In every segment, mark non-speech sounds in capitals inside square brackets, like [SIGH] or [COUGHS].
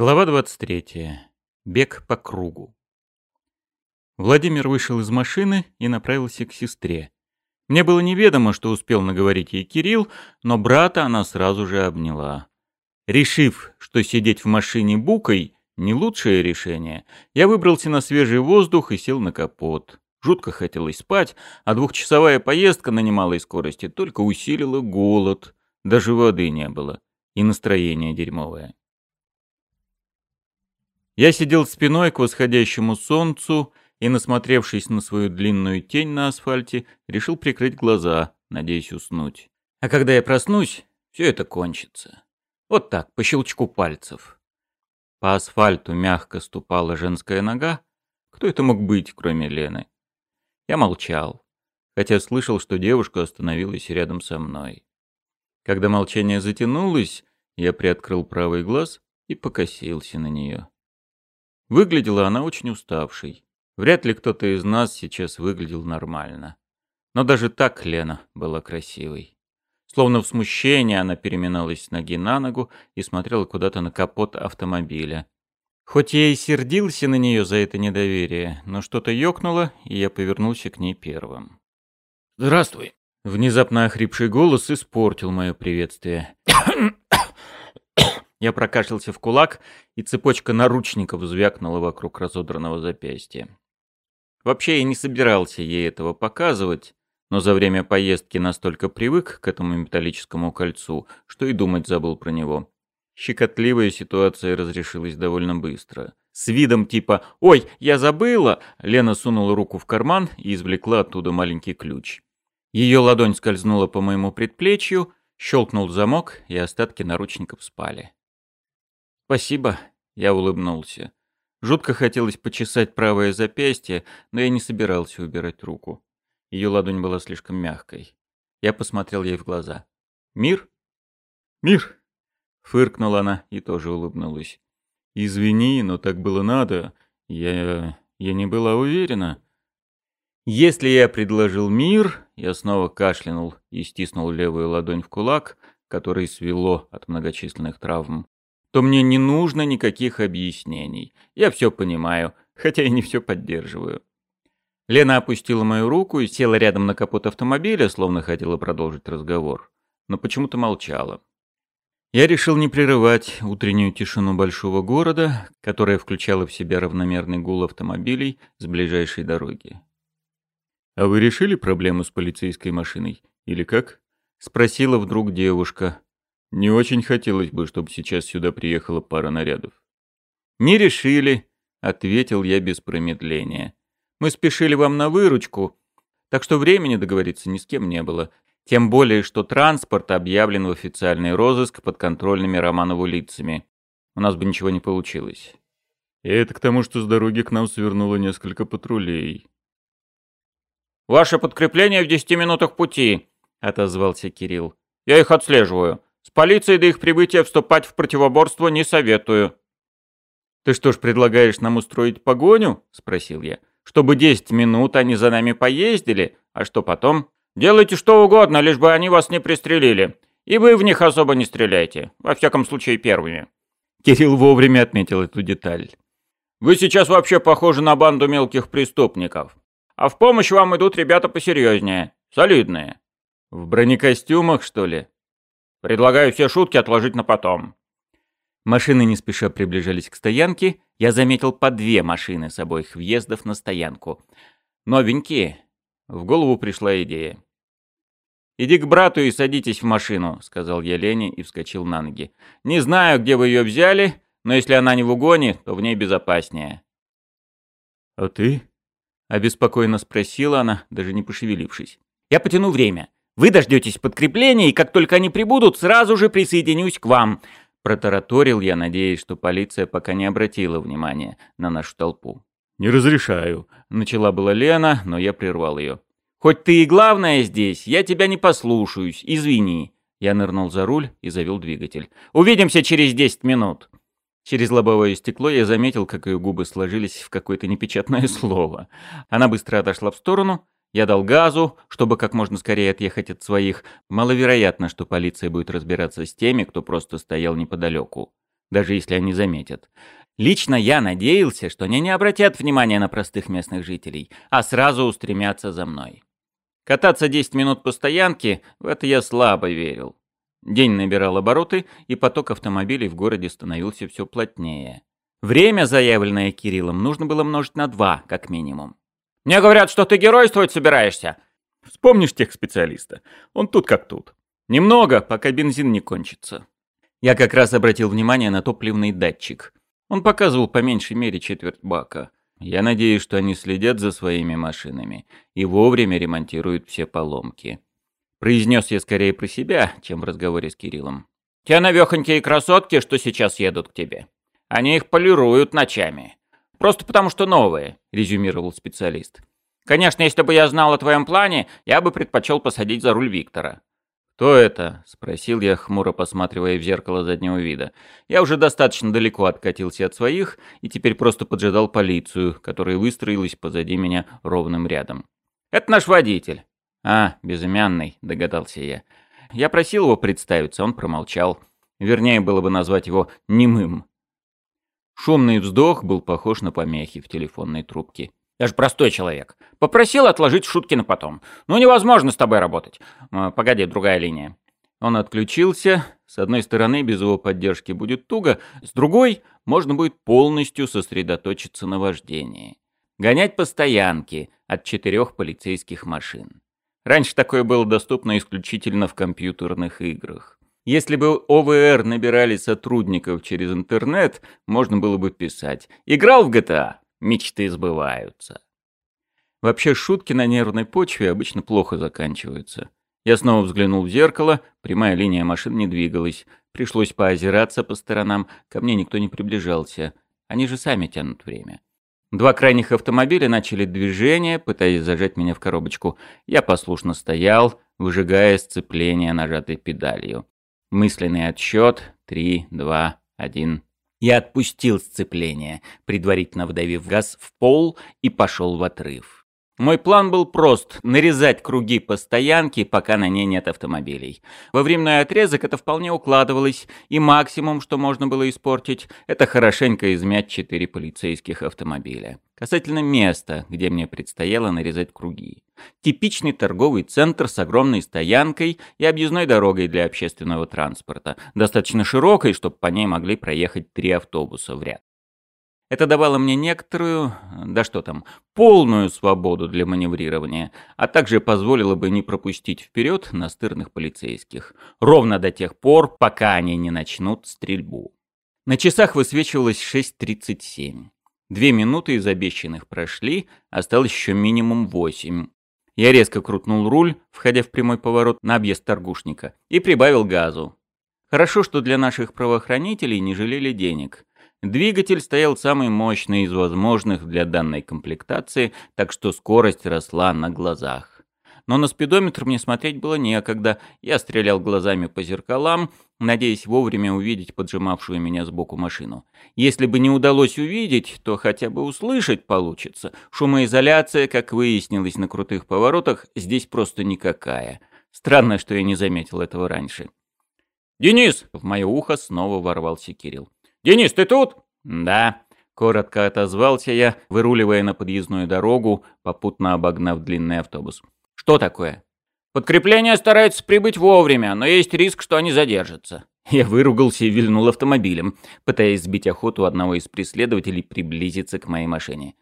Глава 23. Бег по кругу. Владимир вышел из машины и направился к сестре. Мне было неведомо, что успел наговорить ей Кирилл, но брата она сразу же обняла. Решив, что сидеть в машине букой — не лучшее решение, я выбрался на свежий воздух и сел на капот. Жутко хотелось спать, а двухчасовая поездка на немалой скорости только усилила голод. Даже воды не было. И настроение дерьмовое. Я сидел спиной к восходящему солнцу и, насмотревшись на свою длинную тень на асфальте, решил прикрыть глаза, надеясь уснуть. А когда я проснусь, все это кончится. Вот так, по щелчку пальцев. По асфальту мягко ступала женская нога. Кто это мог быть, кроме Лены? Я молчал, хотя слышал, что девушка остановилась рядом со мной. Когда молчание затянулось, я приоткрыл правый глаз и покосился на нее. Выглядела она очень уставшей. Вряд ли кто-то из нас сейчас выглядел нормально. Но даже так Лена была красивой. Словно в смущении она переминалась с ноги на ногу и смотрела куда-то на капот автомобиля. Хоть я и сердился на нее за это недоверие, но что-то ёкнуло, и я повернулся к ней первым. «Здравствуй!» Внезапно охрипший голос испортил мое приветствие. [COUGHS] Я прокашлялся в кулак, и цепочка наручников звякнула вокруг разодранного запястья. Вообще я не собирался ей этого показывать, но за время поездки настолько привык к этому металлическому кольцу, что и думать забыл про него. Щекотливая ситуация разрешилась довольно быстро. С видом типа «Ой, я забыла!» Лена сунула руку в карман и извлекла оттуда маленький ключ. Ее ладонь скользнула по моему предплечью, щелкнул замок, и остатки наручников спали. «Спасибо», — я улыбнулся. Жутко хотелось почесать правое запястье, но я не собирался убирать руку. Ее ладонь была слишком мягкой. Я посмотрел ей в глаза. «Мир?» «Мир!» — фыркнула она и тоже улыбнулась. «Извини, но так было надо. Я... я не была уверена». Если я предложил мир, я снова кашлянул и стиснул левую ладонь в кулак, который свело от многочисленных травм то мне не нужно никаких объяснений. Я все понимаю, хотя и не все поддерживаю. Лена опустила мою руку и села рядом на капот автомобиля, словно хотела продолжить разговор, но почему-то молчала. Я решил не прерывать утреннюю тишину большого города, которая включала в себя равномерный гул автомобилей с ближайшей дороги. «А вы решили проблему с полицейской машиной? Или как?» — спросила вдруг девушка, не очень хотелось бы, чтобы сейчас сюда приехала пара нарядов. «Не решили», — ответил я без промедления. «Мы спешили вам на выручку, так что времени договориться ни с кем не было. Тем более, что транспорт объявлен в официальный розыск под контрольными Романову лицами. У нас бы ничего не получилось». И это к тому, что с дороги к нам свернуло несколько патрулей. «Ваше подкрепление в десяти минутах пути», — отозвался Кирилл. «Я их отслеживаю. С полицией до их прибытия вступать в противоборство не советую». «Ты что ж предлагаешь нам устроить погоню?» — спросил я. «Чтобы десять минут они за нами поездили, а что потом?» «Делайте что угодно, лишь бы они вас не пристрелили. И вы в них особо не стреляйте. Во всяком случае, первыми». Кирилл вовремя отметил эту деталь. «Вы сейчас вообще похожи на банду мелких преступников. А в помощь вам идут ребята посерьезнее, солидные». «В бронекостюмах, что ли?» Предлагаю все шутки отложить на потом. Машины не спеша приближались к стоянке. Я заметил по две машины с обоих въездов на стоянку. Новенькие. В голову пришла идея. «Иди к брату и садитесь в машину», — сказал я Лене и вскочил на ноги. «Не знаю, где вы ее взяли, но если она не в угоне, то в ней безопаснее». «А ты?» — обеспокоенно спросила она, даже не пошевелившись. «Я потяну время. Вы дождетесь подкрепления, и как только они прибудут, сразу же присоединюсь к вам», — протараторил я, надеясь, что полиция пока не обратила внимания на нашу толпу. «Не разрешаю», — начала была Лена, но я прервал ее. «Хоть ты и главная здесь, я тебя не послушаюсь, извини». Я нырнул за руль и завел двигатель. «Увидимся через десять минут». Через лобовое стекло я заметил, как ее губы сложились в какое-то непечатное [LAUGHS] слово. Она быстро отошла в сторону, я дал газу, чтобы как можно скорее отъехать от своих. Маловероятно, что полиция будет разбираться с теми, кто просто стоял неподалеку. даже если они заметят. Лично я надеялся, что они не обратят внимания на простых местных жителей, а сразу устремятся за мной. Кататься 10 минут по стоянке, в это я слабо верил. День набирал обороты, и поток автомобилей в городе становился все плотнее. Время, заявленное Кириллом, нужно было множить на два, как минимум. «Мне говорят, что ты геройствовать собираешься!» Вспомнишь тех специалиста. Он тут как тут. Немного, пока бензин не кончится. Я как раз обратил внимание на топливный датчик. Он показывал по меньшей мере четверть бака. Я надеюсь, что они следят за своими машинами и вовремя ремонтируют все поломки. Произнес я скорее про себя, чем в разговоре с Кириллом. «Те навехонькие красотки, что сейчас едут к тебе. Они их полируют ночами. Просто потому что новые», — резюмировал специалист. «Конечно, если бы я знал о твоем плане, я бы предпочел посадить за руль Виктора. «Кто это?» — спросил я, хмуро посматривая в зеркало заднего вида. Я уже достаточно далеко откатился от своих и теперь просто поджидал полицию, которая выстроилась позади меня ровным рядом. «Это наш водитель». «А, безымянный», — догадался я. Я просил его представиться, он промолчал. Вернее, было бы назвать его немым. Шумный вздох был похож на помехи в телефонной трубке. Я же простой человек. Попросил отложить шутки на потом. Ну, невозможно с тобой работать. А, погоди, другая линия. Он отключился. С одной стороны, без его поддержки будет туго. С другой, можно будет полностью сосредоточиться на вождении. Гонять по стоянке от четырех полицейских машин. Раньше такое было доступно исключительно в компьютерных играх. Если бы ОВР набирали сотрудников через интернет, можно было бы писать. Играл в GTA? мечты сбываются. Вообще шутки на нервной почве обычно плохо заканчиваются. Я снова взглянул в зеркало, прямая линия машин не двигалась. Пришлось поозираться по сторонам, ко мне никто не приближался. Они же сами тянут время. Два крайних автомобиля начали движение, пытаясь зажать меня в коробочку. Я послушно стоял, выжигая сцепление нажатой педалью. Мысленный отсчет. Три, два, один. Я отпустил сцепление, предварительно вдавив газ в пол и пошел в отрыв. Мой план был прост – нарезать круги по стоянке, пока на ней нет автомобилей. Во временной отрезок это вполне укладывалось, и максимум, что можно было испортить, это хорошенько измять четыре полицейских автомобиля. Касательно места, где мне предстояло нарезать круги. Типичный торговый центр с огромной стоянкой и объездной дорогой для общественного транспорта, достаточно широкой, чтобы по ней могли проехать три автобуса в ряд. Это давало мне некоторую, да что там, полную свободу для маневрирования, а также позволило бы не пропустить вперед настырных полицейских, ровно до тех пор, пока они не начнут стрельбу. На часах высвечивалось 6.37. Две минуты из обещанных прошли, осталось еще минимум восемь. Я резко крутнул руль, входя в прямой поворот на объезд торгушника, и прибавил газу. Хорошо, что для наших правоохранителей не жалели денег. Двигатель стоял самый мощный из возможных для данной комплектации, так что скорость росла на глазах. Но на спидометр мне смотреть было некогда. Я стрелял глазами по зеркалам, надеясь вовремя увидеть поджимавшую меня сбоку машину. Если бы не удалось увидеть, то хотя бы услышать получится. Шумоизоляция, как выяснилось на крутых поворотах, здесь просто никакая. Странно, что я не заметил этого раньше. «Денис!» — в мое ухо снова ворвался Кирилл. «Денис, ты тут?» «Да», — коротко отозвался я, выруливая на подъездную дорогу, попутно обогнав длинный автобус. «Что такое?» «Подкрепление старается прибыть вовремя, но есть риск, что они задержатся». Я выругался и вильнул автомобилем, пытаясь сбить охоту одного из преследователей приблизиться к моей машине.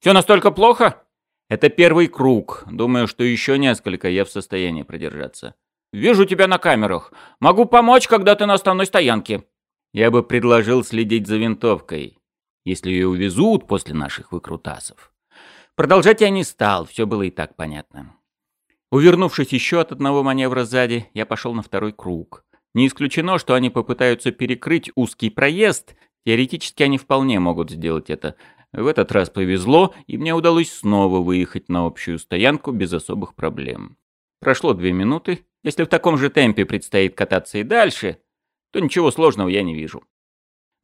«Все настолько плохо?» «Это первый круг. Думаю, что еще несколько я в состоянии продержаться». «Вижу тебя на камерах. Могу помочь, когда ты на основной стоянке». Я бы предложил следить за винтовкой, если ее увезут после наших выкрутасов. Продолжать я не стал, все было и так понятно. Увернувшись еще от одного маневра сзади, я пошел на второй круг. Не исключено, что они попытаются перекрыть узкий проезд, теоретически они вполне могут сделать это. В этот раз повезло, и мне удалось снова выехать на общую стоянку без особых проблем. Прошло две минуты. Если в таком же темпе предстоит кататься и дальше, то ничего сложного я не вижу.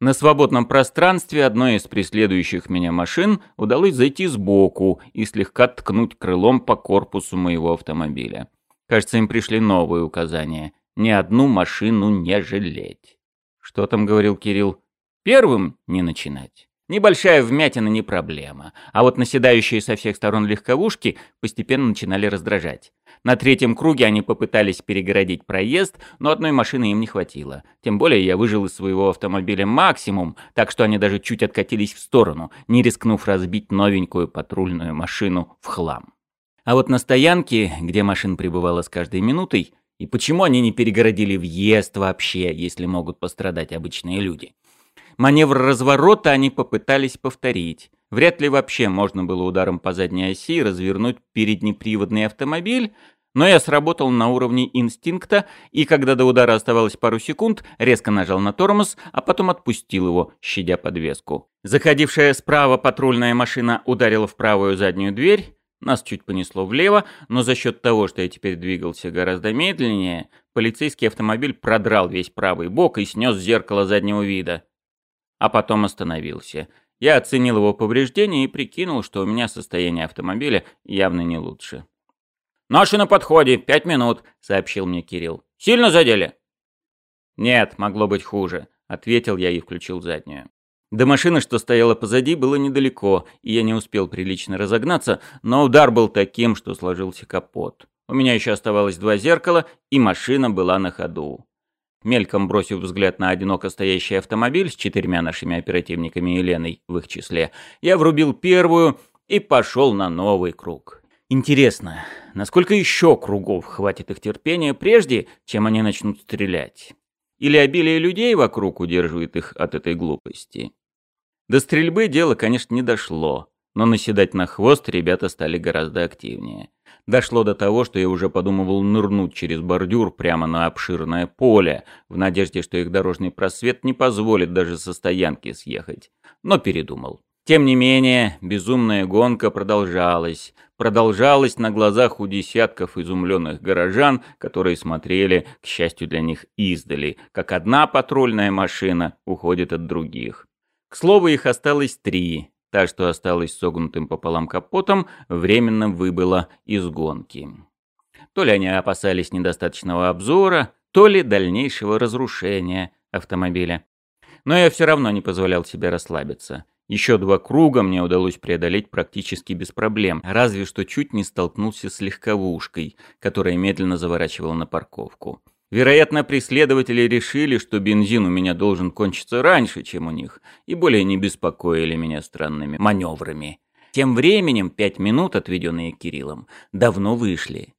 На свободном пространстве одной из преследующих меня машин удалось зайти сбоку и слегка ткнуть крылом по корпусу моего автомобиля. Кажется, им пришли новые указания. Ни одну машину не жалеть. Что там говорил Кирилл? Первым не начинать. Небольшая вмятина не проблема, а вот наседающие со всех сторон легковушки постепенно начинали раздражать. На третьем круге они попытались перегородить проезд, но одной машины им не хватило. Тем более я выжил из своего автомобиля максимум, так что они даже чуть откатились в сторону, не рискнув разбить новенькую патрульную машину в хлам. А вот на стоянке, где машин прибывало с каждой минутой, и почему они не перегородили въезд вообще, если могут пострадать обычные люди? Маневр разворота они попытались повторить. Вряд ли вообще можно было ударом по задней оси развернуть переднеприводный автомобиль, но я сработал на уровне инстинкта, и когда до удара оставалось пару секунд, резко нажал на тормоз, а потом отпустил его, щадя подвеску. Заходившая справа патрульная машина ударила в правую заднюю дверь, нас чуть понесло влево, но за счет того, что я теперь двигался гораздо медленнее, полицейский автомобиль продрал весь правый бок и снес зеркало заднего вида а потом остановился. Я оценил его повреждения и прикинул, что у меня состояние автомобиля явно не лучше. «Наши на подходе, пять минут», — сообщил мне Кирилл. «Сильно задели?» «Нет, могло быть хуже», — ответил я и включил заднюю. До машины, что стояла позади, было недалеко, и я не успел прилично разогнаться, но удар был таким, что сложился капот. У меня еще оставалось два зеркала, и машина была на ходу. Мельком бросив взгляд на одиноко стоящий автомобиль с четырьмя нашими оперативниками и Леной в их числе, я врубил первую и пошел на новый круг. Интересно, насколько еще кругов хватит их терпения прежде, чем они начнут стрелять? Или обилие людей вокруг удерживает их от этой глупости? До стрельбы дело, конечно, не дошло, но наседать на хвост ребята стали гораздо активнее. Дошло до того, что я уже подумывал нырнуть через бордюр прямо на обширное поле, в надежде, что их дорожный просвет не позволит даже со стоянки съехать. Но передумал. Тем не менее, безумная гонка продолжалась. Продолжалась на глазах у десятков изумленных горожан, которые смотрели, к счастью для них, издали, как одна патрульная машина уходит от других. К слову, их осталось три, Та, что осталась согнутым пополам капотом, временно выбыла из гонки. То ли они опасались недостаточного обзора, то ли дальнейшего разрушения автомобиля. Но я все равно не позволял себе расслабиться. Еще два круга мне удалось преодолеть практически без проблем, разве что чуть не столкнулся с легковушкой, которая медленно заворачивала на парковку. Вероятно, преследователи решили, что бензин у меня должен кончиться раньше, чем у них, и более не беспокоили меня странными маневрами. Тем временем пять минут, отведенные Кириллом, давно вышли.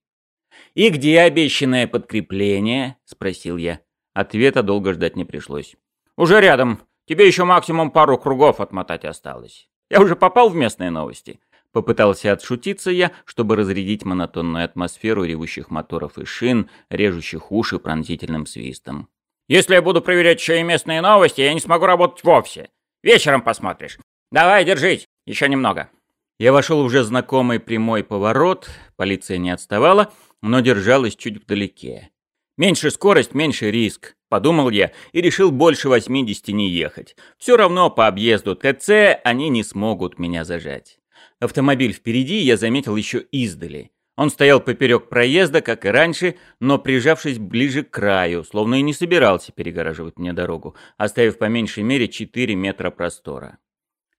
«И где обещанное подкрепление?» — спросил я. Ответа долго ждать не пришлось. «Уже рядом. Тебе еще максимум пару кругов отмотать осталось. Я уже попал в местные новости. Попытался отшутиться я, чтобы разрядить монотонную атмосферу ревущих моторов и шин, режущих уши пронзительным свистом. «Если я буду проверять еще и местные новости, я не смогу работать вовсе. Вечером посмотришь. Давай, держись, еще немного». Я вошел в уже знакомый прямой поворот, полиция не отставала, но держалась чуть вдалеке. Меньше скорость, меньше риск, подумал я и решил больше 80 не ехать. Все равно по объезду ТЦ они не смогут меня зажать. Автомобиль впереди я заметил еще издали. Он стоял поперек проезда, как и раньше, но прижавшись ближе к краю, словно и не собирался перегораживать мне дорогу, оставив по меньшей мере 4 метра простора.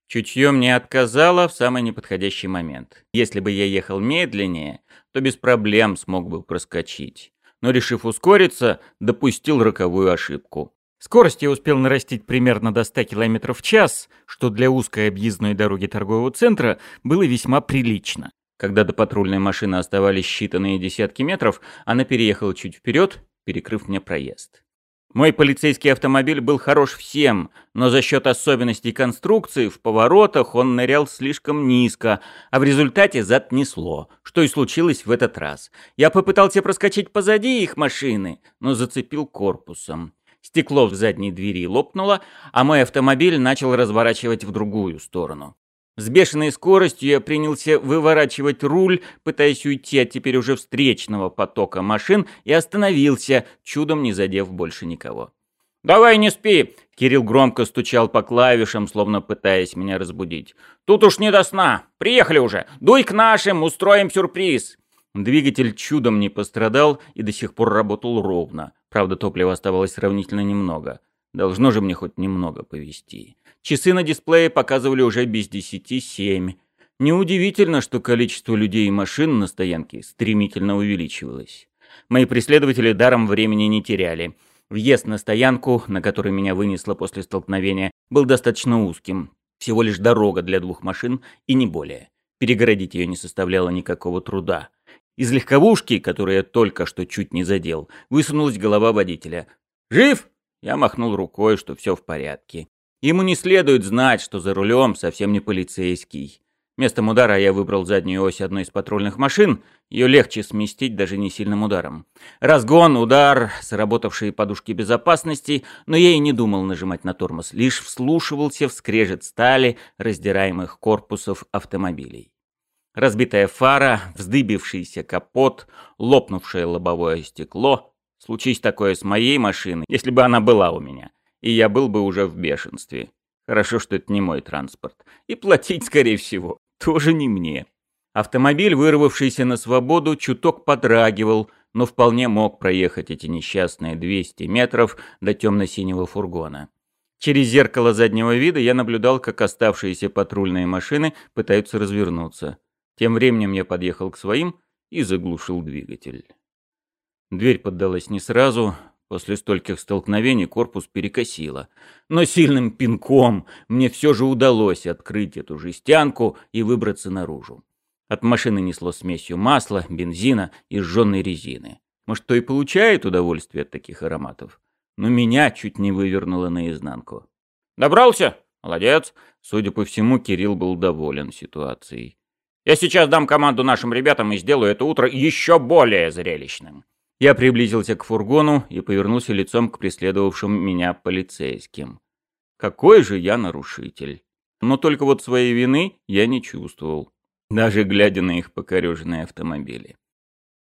Чутье мне отказало в самый неподходящий момент. Если бы я ехал медленнее, то без проблем смог бы проскочить. Но, решив ускориться, допустил роковую ошибку. Скорость я успел нарастить примерно до 100 км в час, что для узкой объездной дороги торгового центра было весьма прилично. Когда до патрульной машины оставались считанные десятки метров, она переехала чуть вперед, перекрыв мне проезд. Мой полицейский автомобиль был хорош всем, но за счет особенностей конструкции в поворотах он нырял слишком низко, а в результате зад несло, что и случилось в этот раз. Я попытался проскочить позади их машины, но зацепил корпусом. Стекло в задней двери лопнуло, а мой автомобиль начал разворачивать в другую сторону. С бешеной скоростью я принялся выворачивать руль, пытаясь уйти от теперь уже встречного потока машин, и остановился, чудом не задев больше никого. «Давай не спи!» — Кирилл громко стучал по клавишам, словно пытаясь меня разбудить. «Тут уж не до сна! Приехали уже! Дуй к нашим, устроим сюрприз!» Двигатель чудом не пострадал и до сих пор работал ровно. Правда, топлива оставалось сравнительно немного. Должно же мне хоть немного повезти. Часы на дисплее показывали уже без десяти семь. Неудивительно, что количество людей и машин на стоянке стремительно увеличивалось. Мои преследователи даром времени не теряли. Въезд на стоянку, на которой меня вынесло после столкновения, был достаточно узким. Всего лишь дорога для двух машин и не более. Перегородить ее не составляло никакого труда. Из легковушки, которую я только что чуть не задел, высунулась голова водителя. «Жив?» Я махнул рукой, что все в порядке. Ему не следует знать, что за рулем совсем не полицейский. Местом удара я выбрал заднюю ось одной из патрульных машин. Ее легче сместить даже не сильным ударом. Разгон, удар, сработавшие подушки безопасности, но я и не думал нажимать на тормоз, лишь вслушивался в скрежет стали раздираемых корпусов автомобилей. Разбитая фара, вздыбившийся капот, лопнувшее лобовое стекло. Случись такое с моей машиной, если бы она была у меня, и я был бы уже в бешенстве. Хорошо, что это не мой транспорт. И платить, скорее всего, тоже не мне. Автомобиль, вырвавшийся на свободу, чуток подрагивал, но вполне мог проехать эти несчастные 200 метров до темно-синего фургона. Через зеркало заднего вида я наблюдал, как оставшиеся патрульные машины пытаются развернуться. Тем временем я подъехал к своим и заглушил двигатель. Дверь поддалась не сразу, После стольких столкновений корпус перекосило. Но сильным пинком мне все же удалось открыть эту жестянку и выбраться наружу. От машины несло смесью масла, бензина и сжженной резины. Может, кто и получает удовольствие от таких ароматов. Но меня чуть не вывернуло наизнанку. «Добрался? Молодец!» Судя по всему, Кирилл был доволен ситуацией. «Я сейчас дам команду нашим ребятам и сделаю это утро еще более зрелищным». Я приблизился к фургону и повернулся лицом к преследовавшим меня полицейским. Какой же я нарушитель. Но только вот своей вины я не чувствовал, даже глядя на их покореженные автомобили.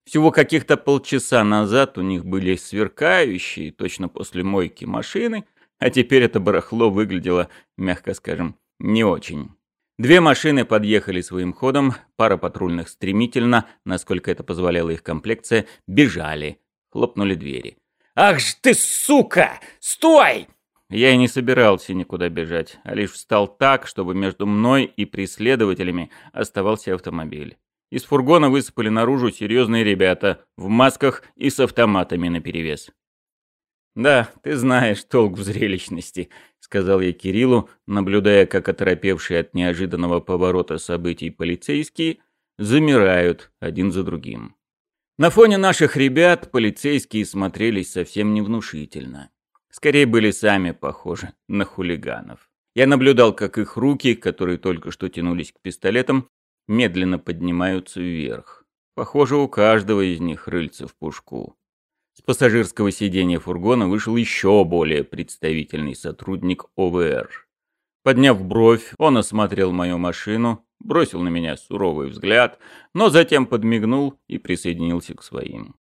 Всего каких-то полчаса назад у них были сверкающие, точно после мойки машины, а теперь это барахло выглядело, мягко скажем, не очень. Две машины подъехали своим ходом, пара патрульных стремительно, насколько это позволяла их комплекция, бежали. Хлопнули двери. «Ах ж ты, сука! Стой!» Я и не собирался никуда бежать, а лишь встал так, чтобы между мной и преследователями оставался автомобиль. Из фургона высыпали наружу серьезные ребята в масках и с автоматами наперевес. «Да, ты знаешь толк в зрелищности», — сказал я Кириллу, наблюдая, как оторопевшие от неожиданного поворота событий полицейские замирают один за другим. На фоне наших ребят полицейские смотрелись совсем невнушительно. Скорее были сами похожи на хулиганов. Я наблюдал, как их руки, которые только что тянулись к пистолетам, медленно поднимаются вверх. Похоже, у каждого из них рыльца в пушку. С пассажирского сиденья фургона вышел еще более представительный сотрудник ОВР. Подняв бровь, он осмотрел мою машину, бросил на меня суровый взгляд, но затем подмигнул и присоединился к своим.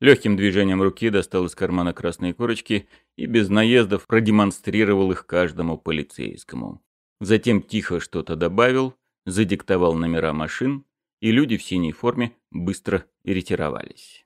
Легким движением руки достал из кармана красные корочки и без наездов продемонстрировал их каждому полицейскому. Затем тихо что-то добавил, задиктовал номера машин, и люди в синей форме быстро ретировались.